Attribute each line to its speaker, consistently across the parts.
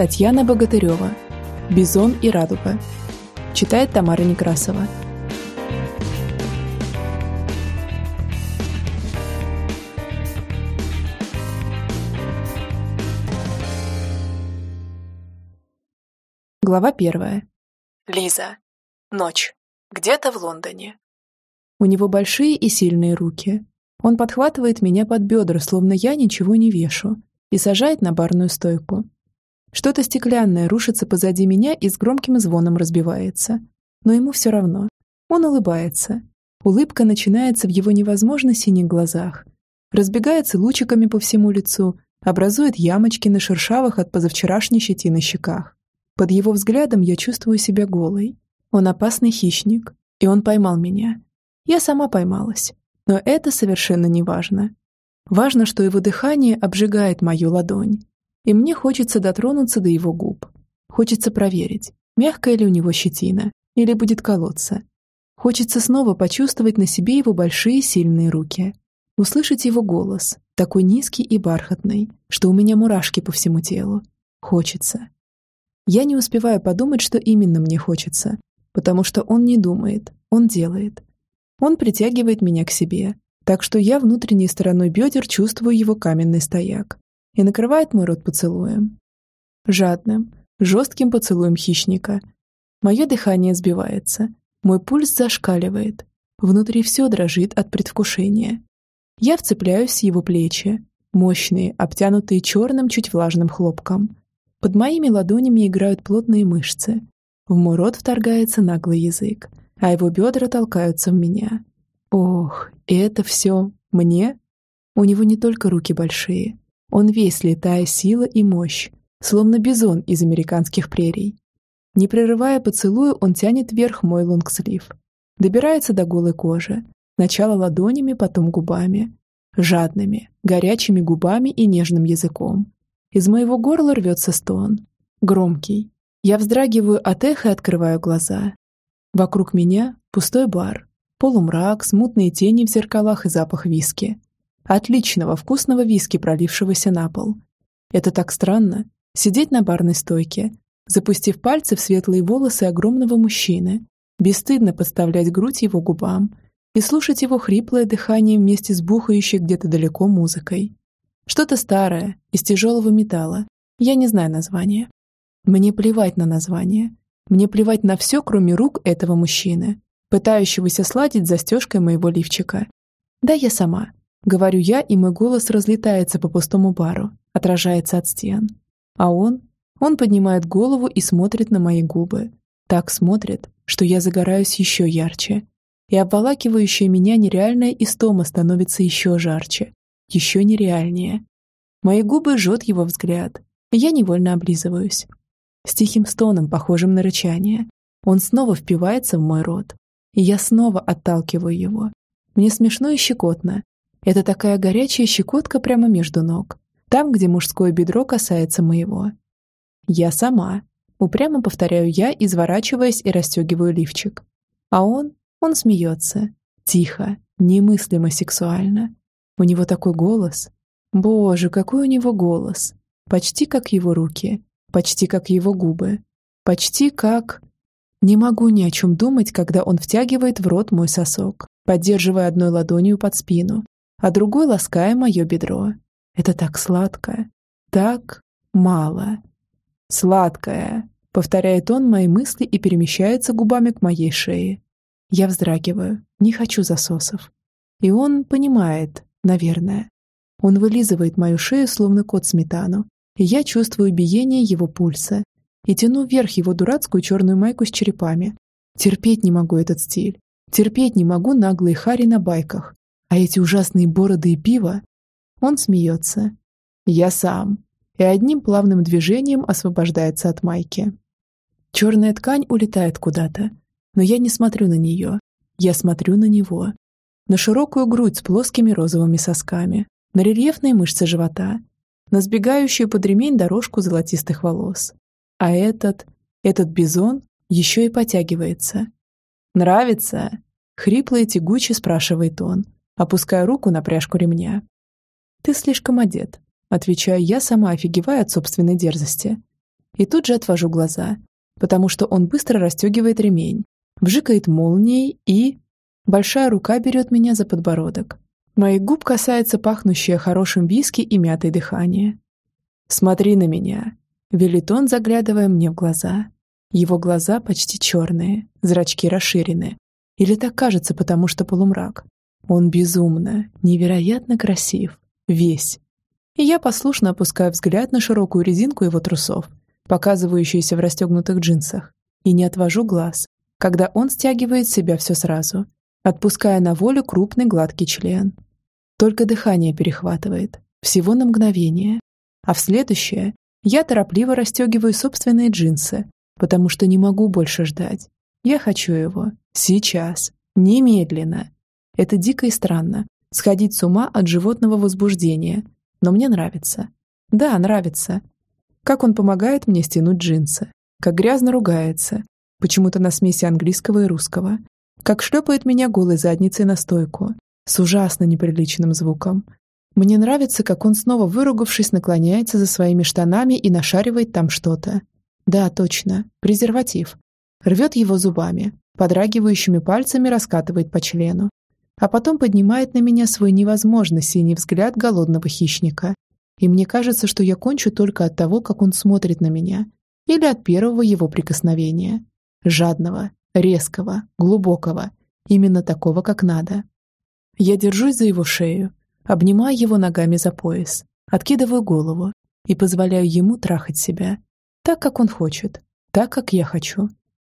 Speaker 1: Татьяна Богатырева. «Бизон и радуга». Читает Тамара Некрасова. Глава первая. Лиза. Ночь. Где-то в Лондоне. У него большие и сильные руки. Он подхватывает меня под бедра, словно я ничего не вешу, и сажает на барную стойку. Что-то стеклянное рушится позади меня и с громким звоном разбивается. Но ему все равно. Он улыбается. Улыбка начинается в его невозможно синих глазах. Разбегается лучиками по всему лицу, образует ямочки на шершавых от позавчерашней щетины щеках. Под его взглядом я чувствую себя голой. Он опасный хищник, и он поймал меня. Я сама поймалась. Но это совершенно не важно. Важно, что его дыхание обжигает мою ладонь, и мне хочется дотронуться до его губ. Хочется проверить, мягкая ли у него щетина, или будет колоться. Хочется снова почувствовать на себе его большие сильные руки. Услышать его голос, такой низкий и бархатный, что у меня мурашки по всему телу. Хочется. Я не успеваю подумать, что именно мне хочется, потому что он не думает, он делает. Он притягивает меня к себе, так что я внутренней стороной бедер чувствую его каменный стояк и накрывает мой рот поцелуем. Жадным, жестким поцелуем хищника. Мое дыхание сбивается, мой пульс зашкаливает, внутри все дрожит от предвкушения. Я вцепляюсь в его плечи, мощные, обтянутые черным, чуть влажным хлопком. Под моими ладонями играют плотные мышцы. В мой рот вторгается наглый язык, а его бедра толкаются в меня. Ох, и это все мне? У него не только руки большие, он весь летая сила и мощь, словно бизон из американских прерий. Не прерывая поцелую, он тянет вверх мой лонгслив. Добирается до голой кожи. Сначала ладонями, потом губами. Жадными, горячими губами и нежным языком. Из моего горла рвется стон. Громкий. Я вздрагиваю от эха и открываю глаза. Вокруг меня пустой бар. Полумрак, смутные тени в зеркалах и запах виски. Отличного, вкусного виски, пролившегося на пол. Это так странно. Сидеть на барной стойке, запустив пальцы в светлые волосы огромного мужчины, бесстыдно подставлять грудь его губам и слушать его хриплое дыхание вместе с бухающей где-то далеко музыкой. Что-то старое, из тяжелого металла. Я не знаю названия. Мне плевать на название. Мне плевать на все, кроме рук этого мужчины, пытающегося сладить застежкой моего лифчика. Да, я сама. Говорю я, и мой голос разлетается по пустому бару, отражается от стен. А он? Он поднимает голову и смотрит на мои губы. Так смотрит, что я загораюсь еще ярче. И обволакивающая меня нереальная истома становится еще жарче, еще нереальнее. Мои губы жжет его взгляд, и я невольно облизываюсь. С тихим стоном, похожим на рычание, он снова впивается в мой рот, и я снова отталкиваю его. Мне смешно и щекотно, это такая горячая щекотка прямо между ног, там, где мужское бедро касается моего. Я сама. Упрямо повторяю я, изворачиваясь и расстегиваю лифчик. А он, он смеется. Тихо, немыслимо сексуально. У него такой голос. Боже, какой у него голос. Почти как его руки. Почти как его губы. Почти как... Не могу ни о чем думать, когда он втягивает в рот мой сосок, поддерживая одной ладонью под спину, а другой лаская мое бедро. Это так сладко, так мало. Сладкое, повторяет он мои мысли и перемещается губами к моей шее. Я вздрагиваю, не хочу засосов. И он понимает, наверное. Он вылизывает мою шею, словно кот сметану, и я чувствую биение его пульса и тяну вверх его дурацкую черную майку с черепами. Терпеть не могу этот стиль. Терпеть не могу наглые хари на байках. А эти ужасные бороды и пиво? Он смеется. Я сам. И одним плавным движением освобождается от майки. Черная ткань улетает куда-то. Но я не смотрю на нее. Я смотрю на него. На широкую грудь с плоскими розовыми сосками. На рельефные мышцы живота. На сбегающую под ремень дорожку золотистых волос. А этот, этот бизон еще и потягивается. «Нравится?» — хрипло и тягуче спрашивает он, опуская руку на пряжку ремня. «Ты слишком одет», — отвечаю я, сама офигевая от собственной дерзости. И тут же отвожу глаза, потому что он быстро расстегивает ремень, вжикает молнией и... Большая рука берет меня за подбородок. Моих губ касается пахнущее хорошим виски и мятой дыхание. «Смотри на меня», — велит он, заглядывая мне в глаза. Его глаза почти черные, зрачки расширены. Или так кажется, потому что полумрак. Он безумно, невероятно красив. Весь. И я послушно опускаю взгляд на широкую резинку его трусов, показывающуюся в расстегнутых джинсах, и не отвожу глаз, когда он стягивает себя все сразу, отпуская на волю крупный гладкий член. Только дыхание перехватывает, всего на мгновение. А в следующее я торопливо расстегиваю собственные джинсы, потому что не могу больше ждать. Я хочу его. Сейчас. Немедленно. Это дико и странно. Сходить с ума от животного возбуждения. Но мне нравится. Да, нравится. Как он помогает мне стянуть джинсы. Как грязно ругается. Почему-то на смеси английского и русского как шлепает меня голой задницей на стойку, с ужасно неприличным звуком. Мне нравится, как он снова выругавшись наклоняется за своими штанами и нашаривает там что-то. Да, точно, презерватив. Рвет его зубами, подрагивающими пальцами раскатывает по члену. А потом поднимает на меня свой невозможно синий взгляд голодного хищника. И мне кажется, что я кончу только от того, как он смотрит на меня. Или от первого его прикосновения. Жадного, резкого, глубокого, именно такого, как надо. Я держусь за его шею, обнимаю его ногами за пояс, откидываю голову и позволяю ему трахать себя, так, как он хочет, так, как я хочу.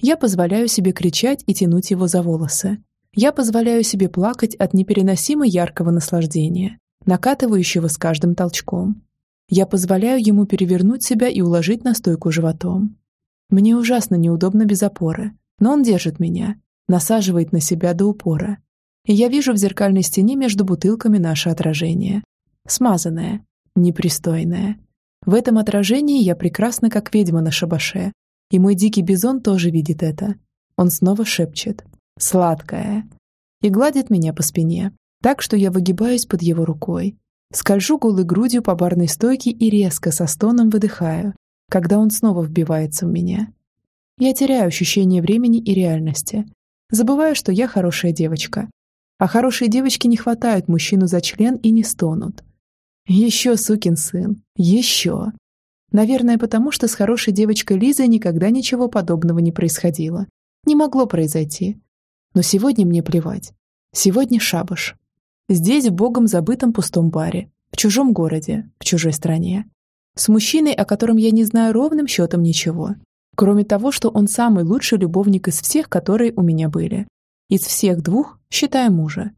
Speaker 1: Я позволяю себе кричать и тянуть его за волосы. Я позволяю себе плакать от непереносимо яркого наслаждения, накатывающего с каждым толчком. Я позволяю ему перевернуть себя и уложить на стойку животом. Мне ужасно неудобно без опоры, но он держит меня, насаживает на себя до упора. И я вижу в зеркальной стене между бутылками наше отражение. Смазанное, непристойное. В этом отражении я прекрасна, как ведьма на шабаше. И мой дикий бизон тоже видит это. Он снова шепчет «Сладкое» и гладит меня по спине, так что я выгибаюсь под его рукой. Скольжу голой грудью по барной стойке и резко со стоном выдыхаю, когда он снова вбивается в меня. Я теряю ощущение времени и реальности. Забываю, что я хорошая девочка. А хорошие девочки не хватают мужчину за член и не стонут. Еще сукин сын. Еще. Наверное, потому что с хорошей девочкой Лизой никогда ничего подобного не происходило. Не могло произойти. Но сегодня мне плевать. Сегодня шабаш. Здесь, в богом забытом пустом баре. В чужом городе. В чужой стране. С мужчиной, о котором я не знаю ровным счетом ничего. Кроме того, что он самый лучший любовник из всех, которые у меня были. Из всех двух, считая мужа.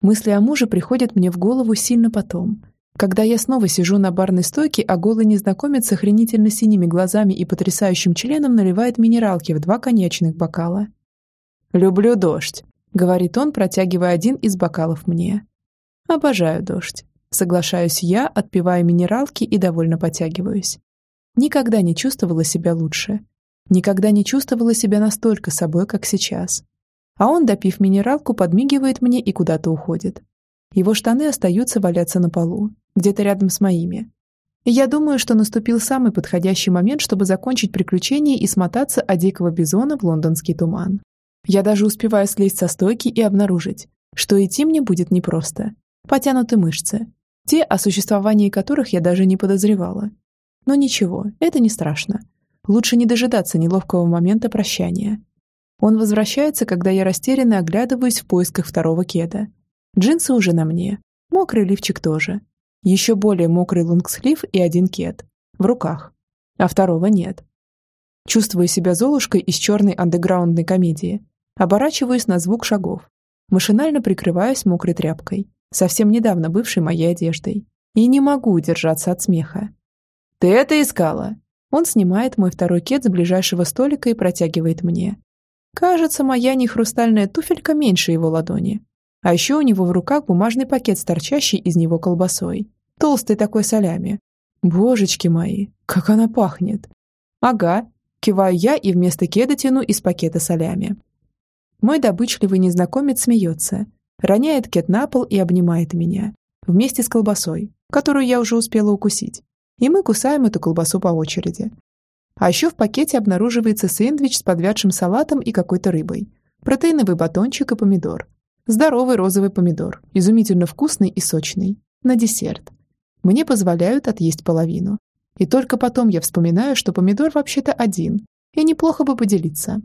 Speaker 1: Мысли о муже приходят мне в голову сильно потом, когда я снова сижу на барной стойке, а голый незнакомец с охренительно синими глазами и потрясающим членом наливает минералки в два коньячных бокала. «Люблю дождь», — говорит он, протягивая один из бокалов мне. «Обожаю дождь», — соглашаюсь я, отпивая минералки и довольно потягиваюсь. Никогда не чувствовала себя лучше. Никогда не чувствовала себя настолько собой, как сейчас. А он, допив минералку, подмигивает мне и куда-то уходит. Его штаны остаются валяться на полу, где-то рядом с моими. Я думаю, что наступил самый подходящий момент, чтобы закончить приключение и смотаться от дикого бизона в лондонский туман. Я даже успеваю слезть со стойки и обнаружить, что идти мне будет непросто. Потянуты мышцы, те, о существовании которых я даже не подозревала. Но ничего, это не страшно. Лучше не дожидаться неловкого момента прощания. Он возвращается, когда я растерянно оглядываюсь в поисках второго кеда. Джинсы уже на мне. Мокрый лифчик тоже. Еще более мокрый лонгслив и один кед. В руках. А второго нет. Чувствую себя Золушкой из черной андеграундной комедии. Оборачиваюсь на звук шагов. Машинально прикрываюсь мокрой тряпкой, совсем недавно бывшей моей одеждой. И не могу удержаться от смеха. «Ты это искала?» Он снимает мой второй кет с ближайшего столика и протягивает мне. Кажется, моя нехрустальная туфелька меньше его ладони. А еще у него в руках бумажный пакет с торчащей из него колбасой. Толстый такой солями. Божечки мои, как она пахнет. Ага, киваю я и вместо кеда тяну из пакета солями. Мой добычливый незнакомец смеется, роняет кет на пол и обнимает меня. Вместе с колбасой, которую я уже успела укусить и мы кусаем эту колбасу по очереди. А еще в пакете обнаруживается сэндвич с подвядшим салатом и какой-то рыбой, протеиновый батончик и помидор. Здоровый розовый помидор, изумительно вкусный и сочный. На десерт. Мне позволяют отъесть половину. И только потом я вспоминаю, что помидор вообще-то один, и неплохо бы поделиться.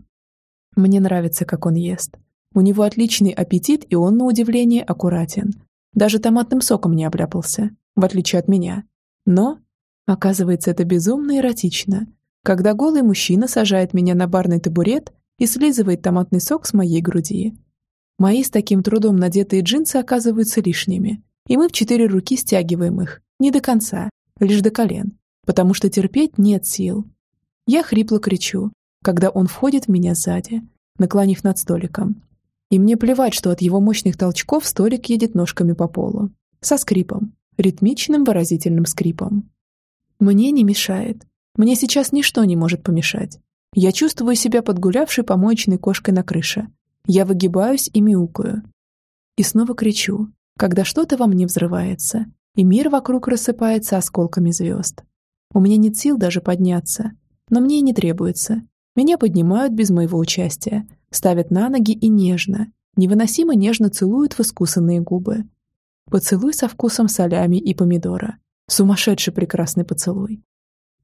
Speaker 1: Мне нравится, как он ест. У него отличный аппетит, и он, на удивление, аккуратен. Даже томатным соком не обляпался, в отличие от меня. Но, оказывается, это безумно эротично, когда голый мужчина сажает меня на барный табурет и слизывает томатный сок с моей груди. Мои с таким трудом надетые джинсы оказываются лишними, и мы в четыре руки стягиваем их, не до конца, лишь до колен, потому что терпеть нет сил. Я хрипло кричу, когда он входит в меня сзади, наклонив над столиком. И мне плевать, что от его мощных толчков столик едет ножками по полу. Со скрипом, ритмичным выразительным скрипом. Мне не мешает. Мне сейчас ничто не может помешать. Я чувствую себя подгулявшей помоечной кошкой на крыше. Я выгибаюсь и мяукаю. И снова кричу, когда что-то во мне взрывается, и мир вокруг рассыпается осколками звезд. У меня нет сил даже подняться, но мне и не требуется. Меня поднимают без моего участия, ставят на ноги и нежно, невыносимо нежно целуют в искусанные губы. Поцелуй со вкусом солями и помидора. Сумасшедший прекрасный поцелуй.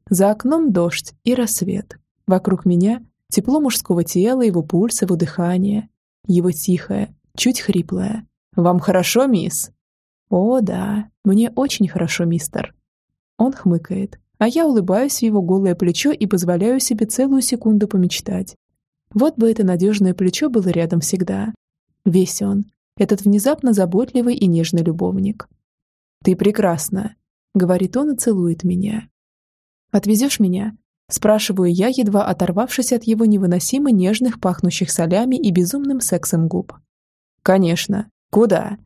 Speaker 1: За окном дождь и рассвет. Вокруг меня тепло мужского тела, его пульс, его дыхание. Его тихое, чуть хриплое. «Вам хорошо, мисс?» «О, да, мне очень хорошо, мистер». Он хмыкает, а я улыбаюсь в его голое плечо и позволяю себе целую секунду помечтать. Вот бы это надежное плечо было рядом всегда. Весь он, этот внезапно заботливый и нежный любовник. «Ты прекрасна», — говорит он и целует меня. «Отвезешь меня?» — спрашиваю я, едва оторвавшись от его невыносимо нежных, пахнущих солями и безумным сексом губ. «Конечно. Куда?»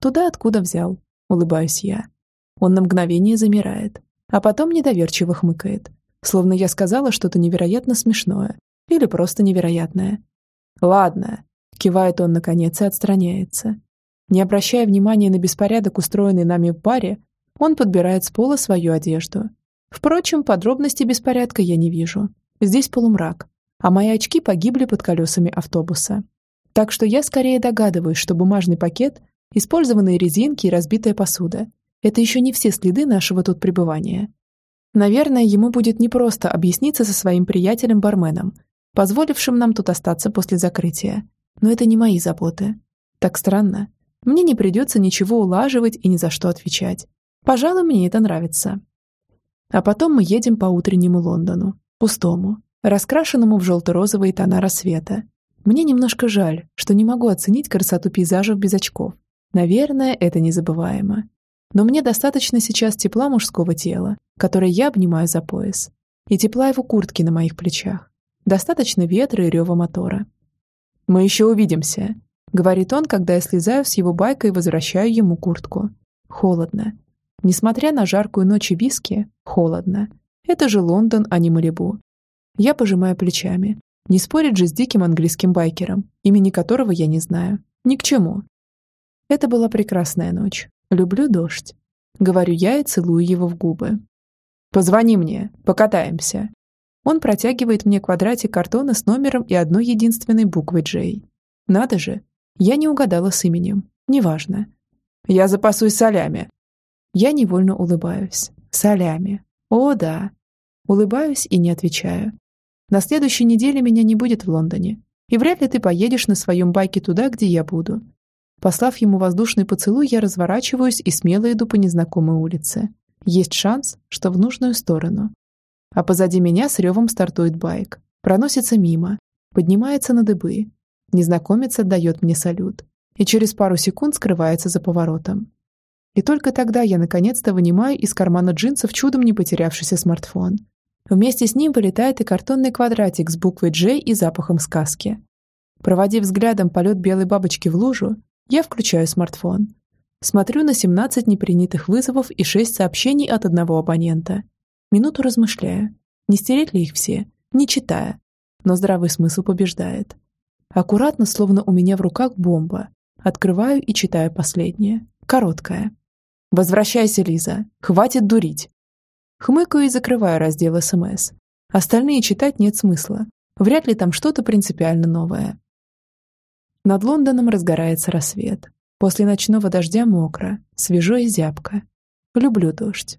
Speaker 1: «Туда, откуда взял», — улыбаюсь я. Он на мгновение замирает, а потом недоверчиво хмыкает, словно я сказала что-то невероятно смешное или просто невероятное. «Ладно», — кивает он наконец и отстраняется. Не обращая внимания на беспорядок, устроенный нами в баре, он подбирает с пола свою одежду. Впрочем, подробностей беспорядка я не вижу. Здесь полумрак, а мои очки погибли под колесами автобуса. Так что я скорее догадываюсь, что бумажный пакет, использованные резинки и разбитая посуда – это еще не все следы нашего тут пребывания. Наверное, ему будет непросто объясниться со своим приятелем-барменом, позволившим нам тут остаться после закрытия. Но это не мои заботы. Так странно. Мне не придется ничего улаживать и ни за что отвечать. Пожалуй, мне это нравится. А потом мы едем по утреннему Лондону, пустому, раскрашенному в желто-розовые тона рассвета. Мне немножко жаль, что не могу оценить красоту пейзажев без очков. Наверное, это незабываемо. Но мне достаточно сейчас тепла мужского тела, которое я обнимаю за пояс, и тепла его куртки на моих плечах. Достаточно ветра и рева мотора. «Мы еще увидимся», — говорит он, когда я слезаю с его байка и возвращаю ему куртку. Холодно. Несмотря на жаркую ночь и виски, холодно. Это же Лондон, а не Малибу. Я пожимаю плечами. Не спорить же с диким английским байкером, имени которого я не знаю. Ни к чему. Это была прекрасная ночь. Люблю дождь. Говорю я и целую его в губы. «Позвони мне, покатаемся». Он протягивает мне квадратик картона с номером и одной единственной буквой «Джей». Надо же, я не угадала с именем. Неважно. «Я запасусь солями», я невольно улыбаюсь. Солями. О, да. Улыбаюсь и не отвечаю. На следующей неделе меня не будет в Лондоне. И вряд ли ты поедешь на своем байке туда, где я буду. Послав ему воздушный поцелуй, я разворачиваюсь и смело иду по незнакомой улице. Есть шанс, что в нужную сторону. А позади меня с ревом стартует байк. Проносится мимо. Поднимается на дыбы. Незнакомец отдает мне салют. И через пару секунд скрывается за поворотом. И только тогда я наконец-то вынимаю из кармана джинсов чудом не потерявшийся смартфон. Вместе с ним вылетает и картонный квадратик с буквой «J» и запахом сказки. Проводив взглядом полет белой бабочки в лужу, я включаю смартфон. Смотрю на 17 непринятых вызовов и 6 сообщений от одного абонента. Минуту размышляю, не стереть ли их все, не читая. Но здравый смысл побеждает. Аккуратно, словно у меня в руках бомба. Открываю и читаю последнее. Короткое. «Возвращайся, Лиза. Хватит дурить». Хмыкаю и закрываю раздел СМС. Остальные читать нет смысла. Вряд ли там что-то принципиально новое. Над Лондоном разгорается рассвет. После ночного дождя мокро, свежо и зябко. Люблю дождь.